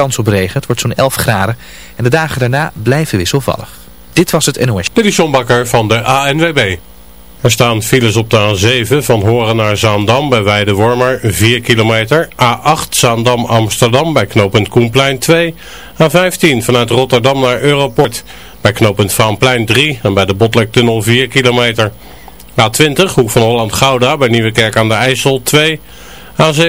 kans op regen. Het wordt zo'n 11 graden. En de dagen daarna blijven wisselvallig. Dit was het NOS. Dit is van de ANWB. Er staan files op de A7 van Horen naar Zaandam bij Weidewormer 4 kilometer. A8 Zaandam-Amsterdam bij knooppunt Koenplein 2. A15 vanuit Rotterdam naar Europort bij knooppunt Vaanplein 3 en bij de Botlektunnel 4 kilometer. A20 Hoek van Holland-Gouda bij Nieuwekerk aan de IJssel 2. A7...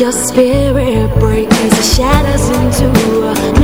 your spirit breaks the shadows into a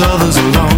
others alone.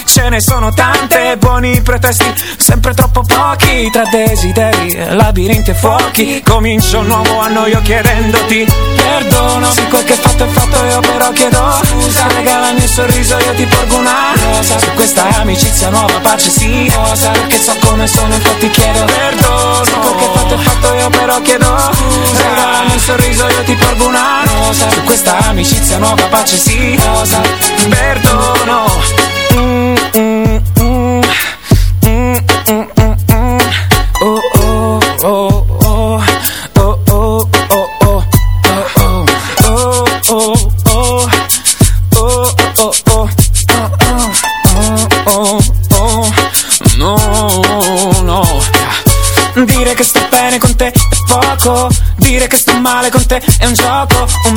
ce ne sono tante Buoni pretesti, sempre troppo pochi Tra desideri, labirinti e fuochi. Comincio un nuovo anno io chiedendoti Perdono Se quel che fatto è fatto io però chiedo Scusa, regalami un sorriso io ti porgo una rosa. Su questa amicizia nuova pace sì rosa. Perché so come sono infatti chiedo perdono. Se quel che fatto è fatto io però chiedo scusa. Regalami un sorriso io ti porgo una rosa. Su questa amicizia nuova pace sì rosa. Perdono Dire che sto bene con te è poco Dire che sto male con te è un gioco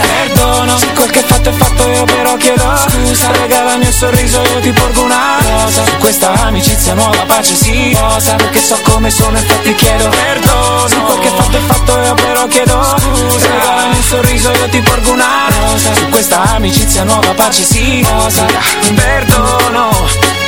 Perdono. Se quel che fatto è fatto io però chiedo Scusa. Regalami un sorriso io ti porgo una rosa. Su questa amicizia nuova pace sì rosa Perché so come sono infatti chiedo perdono. Se quel che fatto è fatto io però chiedo Scusa. Regalami un sorriso io ti porgo una rosa. Su questa amicizia nuova pace sì. Rosa Perdono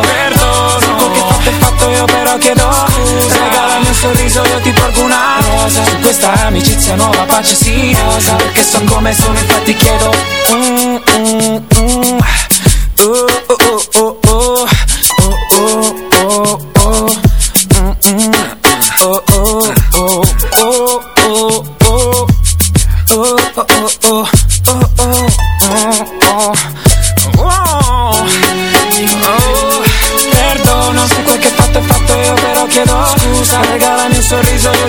perdono quel che fatto è fatto io però chiedo Scusa regalami un sorriso io ti porgo una rosa Su questa amicizia nuova pace sì rosa Perché so come sono infatti chiedo mm, mm, mm. Oh, oh, oh, oh, oh.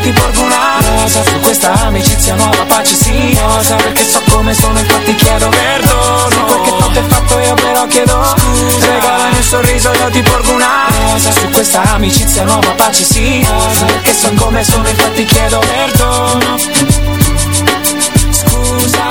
Ti porgo una rosa Su questa amicizia nuova pace sì. Rosa Perché so come sono infatti chiedo perdono. Se quel che fatto è fatto io però chiedo scusa. Regalami un sorriso io ti porgo una rosa Su questa amicizia nuova pace sì. Rosa Perché so come sono infatti chiedo perdono. Scusa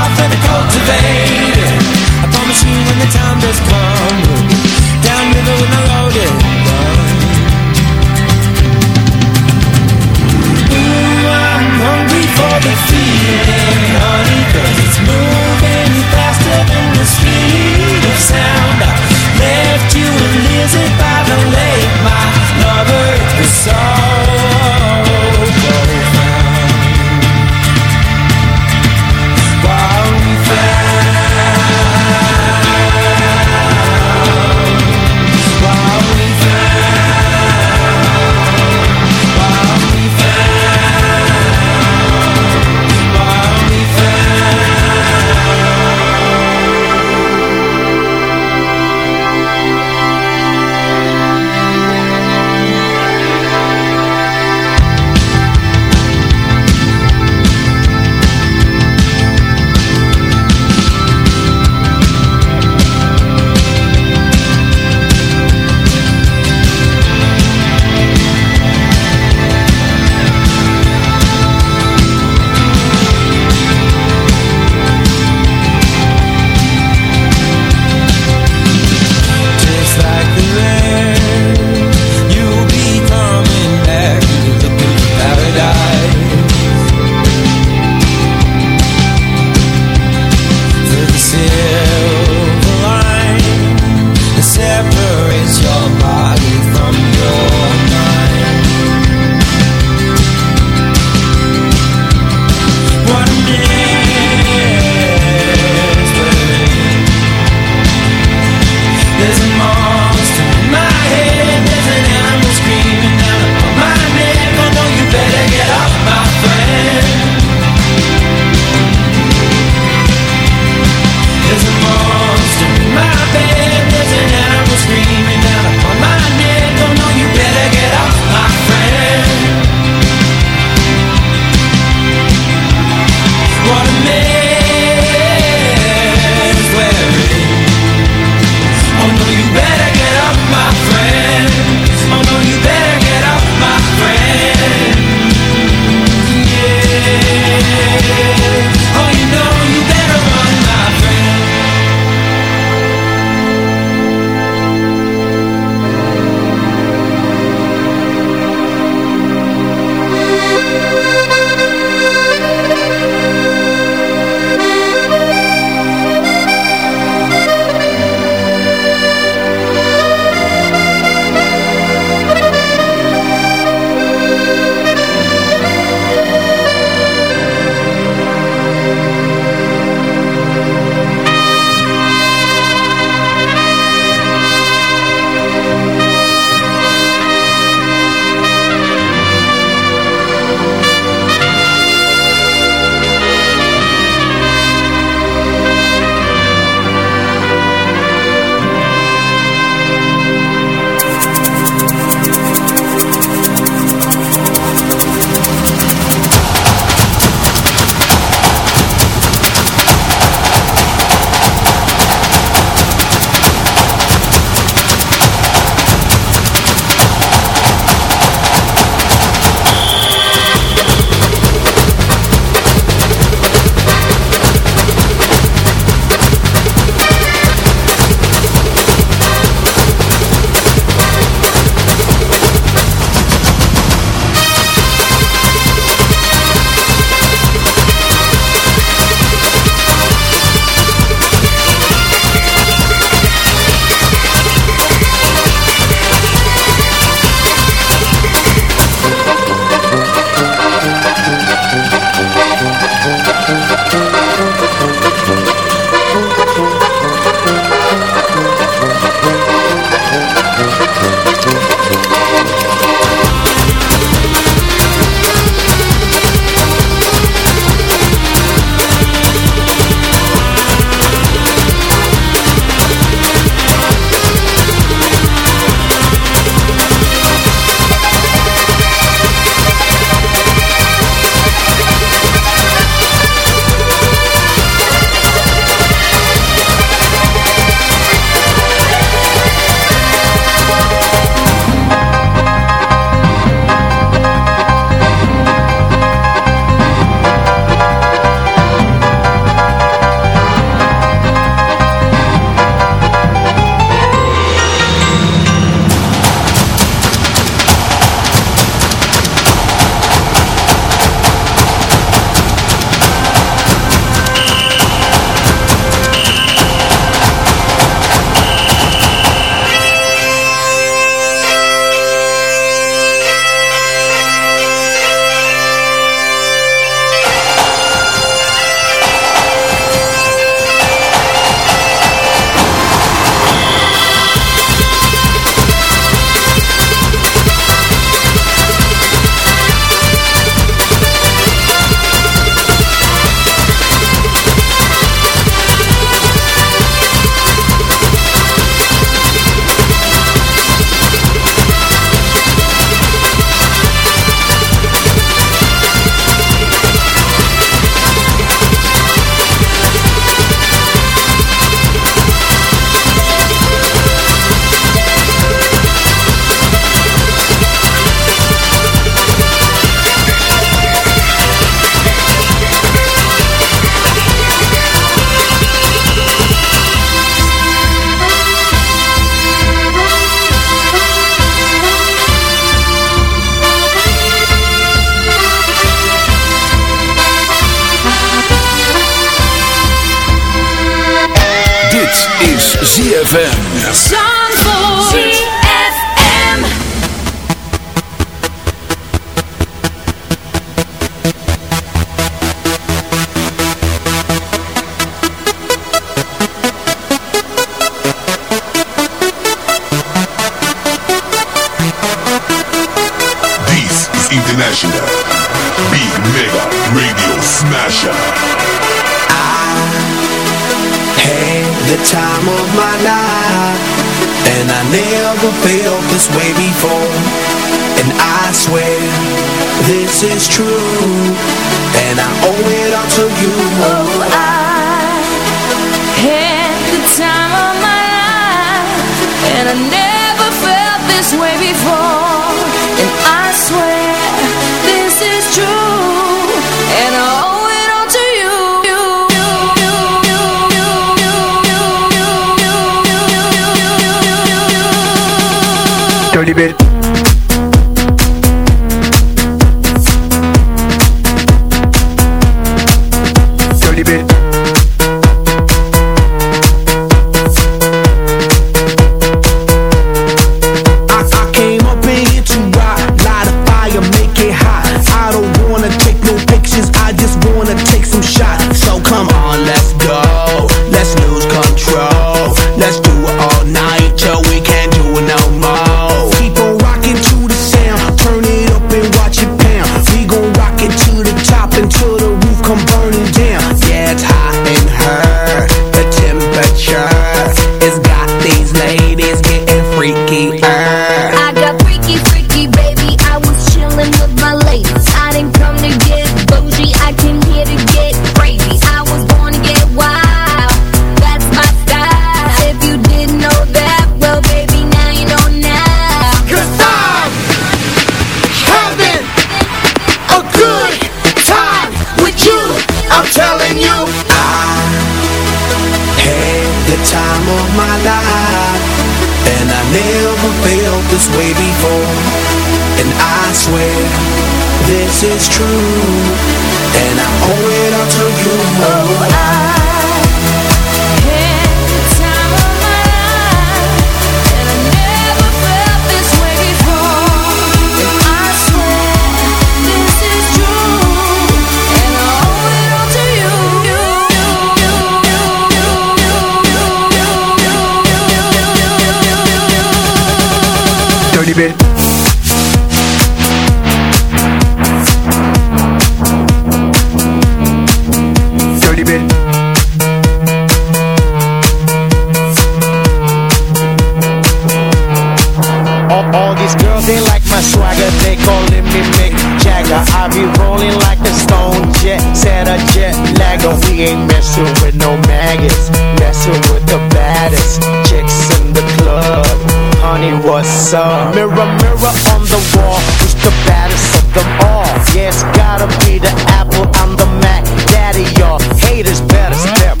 I be rolling like a stone jet, set a jet lagger. We ain't messing with no maggots, messing with the baddest chicks in the club. Honey, what's up? Mirror, mirror on the wall, who's the baddest of them all? Yes, yeah, gotta be the apple, I'm the Mac Daddy, y'all haters better step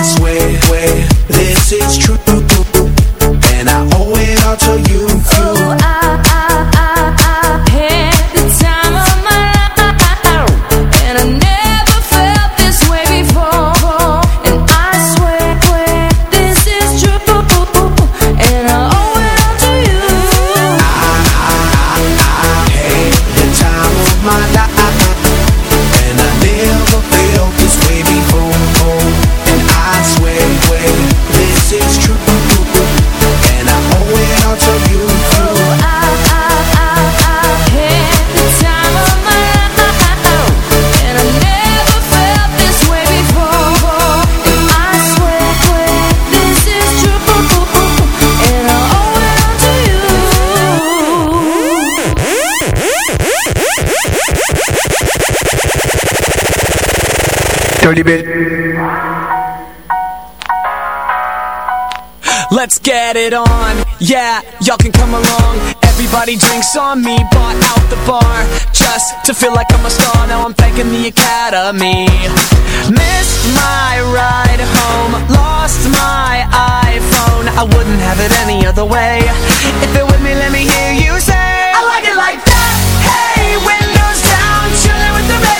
I swear, this is true. চলিবে Let's get it on, yeah, y'all can come along. Everybody drinks on me, bought out the bar Just to feel like I'm a star, now I'm thanking the academy. Missed my ride home, lost my iPhone. I wouldn't have it any other way. If it with me, let me hear you say I like it like that, hey, windows down, chilling with the baby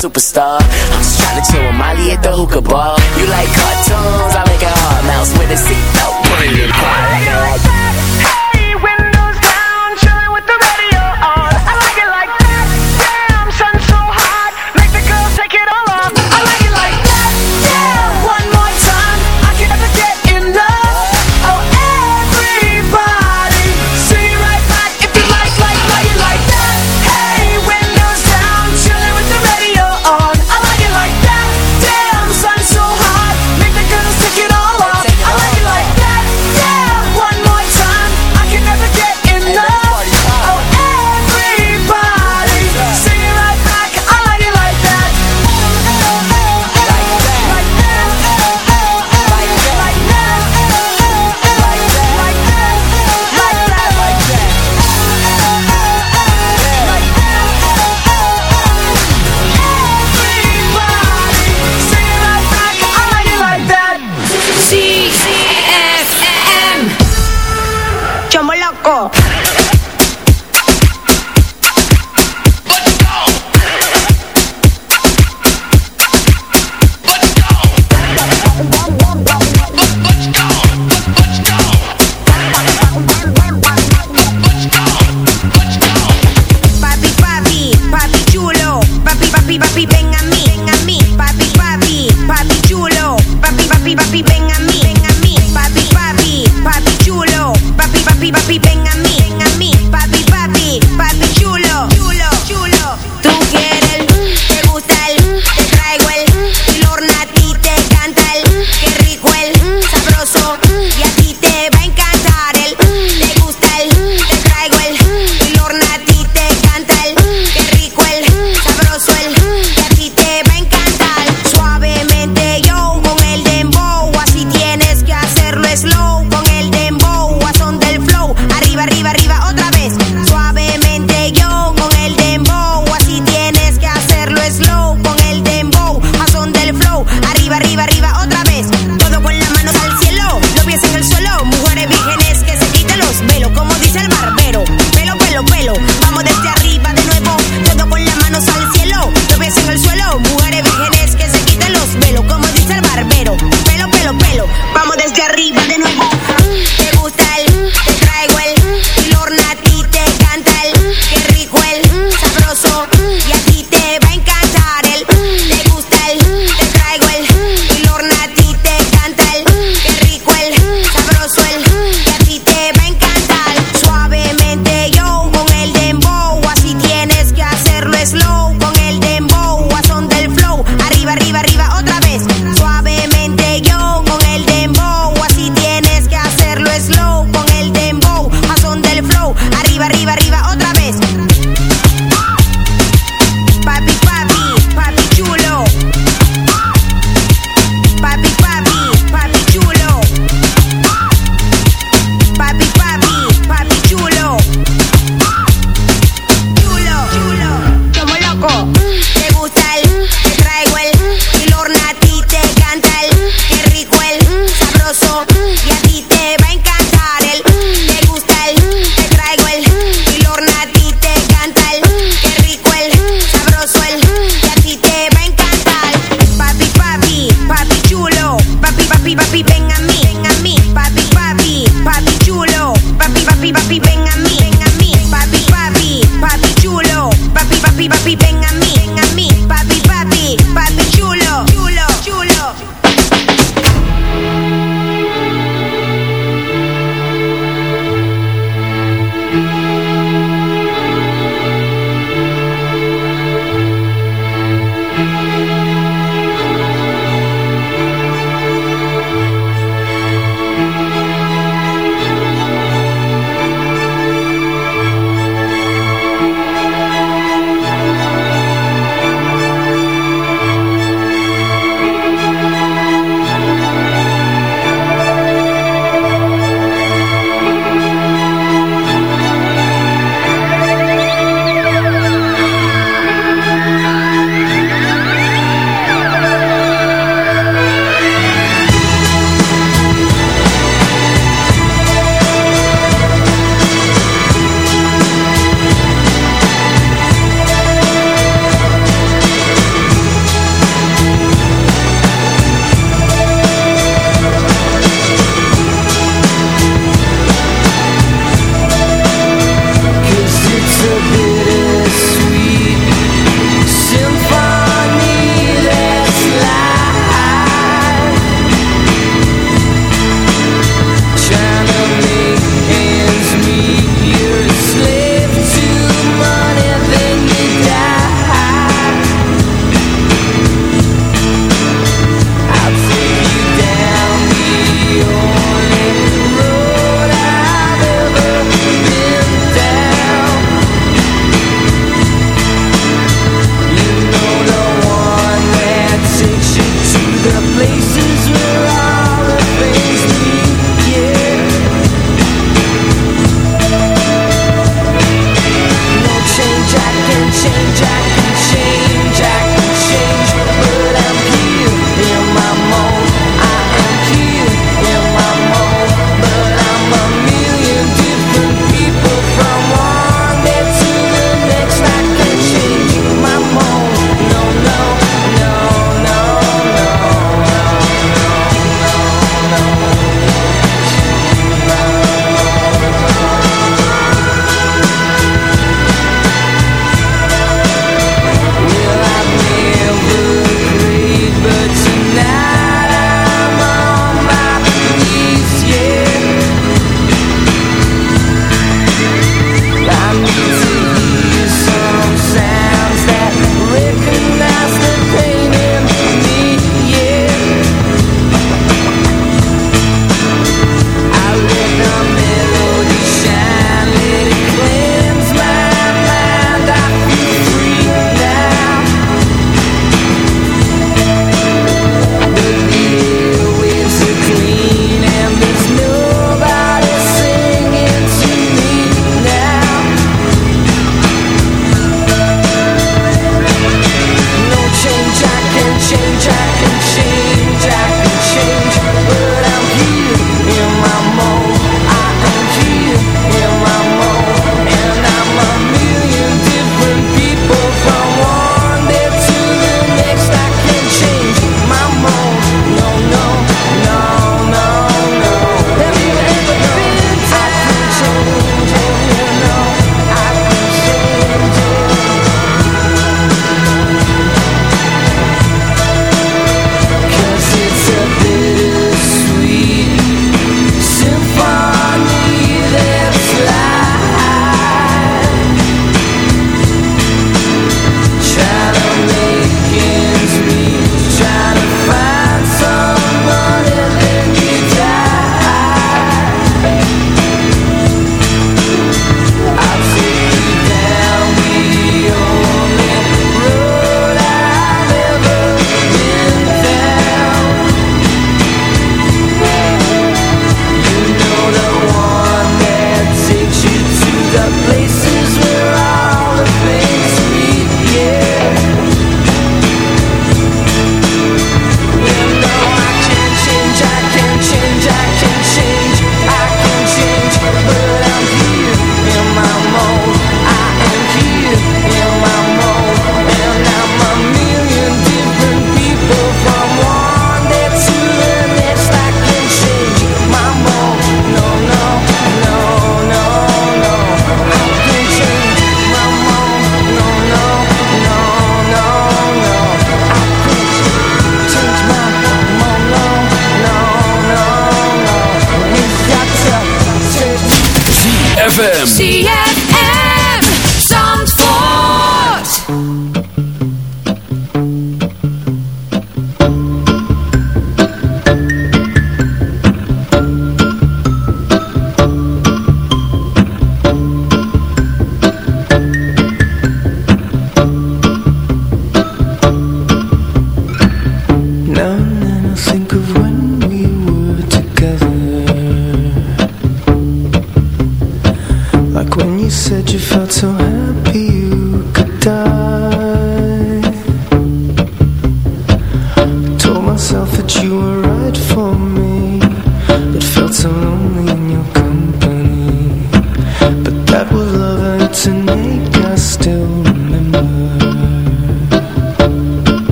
Superstar. I'm just trying to chill with Molly at the hookah bar. You like cartoons? I make a hard mouse with a seatbelt. Bring it Hey,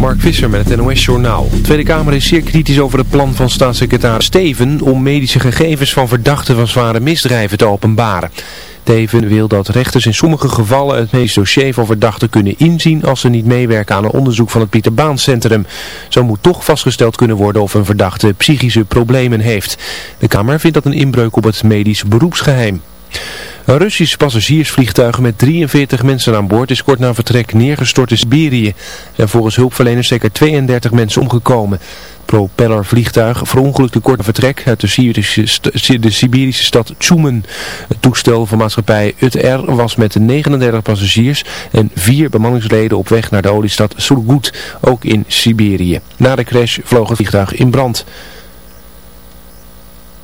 Mark Visser met het NOS Journaal. De Tweede Kamer is zeer kritisch over het plan van staatssecretaris Steven om medische gegevens van verdachten van zware misdrijven te openbaren. Steven wil dat rechters in sommige gevallen het medisch dossier van verdachten kunnen inzien als ze niet meewerken aan een onderzoek van het Pieter Baan Centrum. Zo moet toch vastgesteld kunnen worden of een verdachte psychische problemen heeft. De Kamer vindt dat een inbreuk op het medisch beroepsgeheim. Een Russisch passagiersvliegtuig met 43 mensen aan boord is kort na vertrek neergestort in Siberië. Er volgens hulpverleners zeker 32 mensen omgekomen. Propellervliegtuig verongelukte kort na vertrek uit de Siberische, stad Tjumen. Het toestel van maatschappij UTR was met 39 passagiers en vier bemanningsleden op weg naar de oliestad Surgut, ook in Siberië. Na de crash vloog het vliegtuig in brand.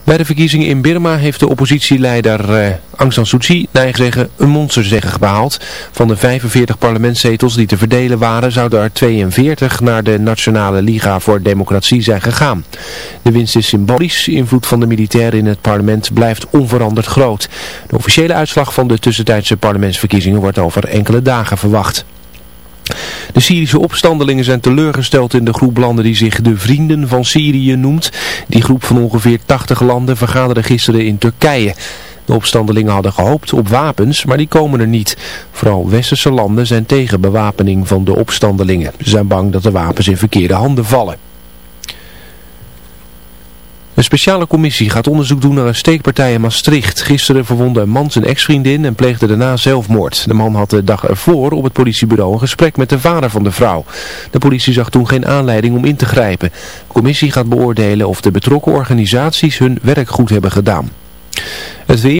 Bij de verkiezingen in Birma heeft de oppositieleider eh, Aung San Suu Kyi, eigen zeggen, een monsterzege behaald. Van de 45 parlementszetels die te verdelen waren, zouden er 42 naar de Nationale Liga voor Democratie zijn gegaan. De winst is symbolisch, invloed van de militairen in het parlement blijft onveranderd groot. De officiële uitslag van de tussentijdse parlementsverkiezingen wordt over enkele dagen verwacht. De Syrische opstandelingen zijn teleurgesteld in de groep landen die zich de Vrienden van Syrië noemt. Die groep van ongeveer 80 landen vergaderde gisteren in Turkije. De opstandelingen hadden gehoopt op wapens, maar die komen er niet. Vooral westerse landen zijn tegen bewapening van de opstandelingen. Ze zijn bang dat de wapens in verkeerde handen vallen. Een speciale commissie gaat onderzoek doen naar een steekpartij in Maastricht. Gisteren verwonde een man zijn ex-vriendin en pleegde daarna zelfmoord. De man had de dag ervoor op het politiebureau een gesprek met de vader van de vrouw. De politie zag toen geen aanleiding om in te grijpen. De commissie gaat beoordelen of de betrokken organisaties hun werk goed hebben gedaan. Het weer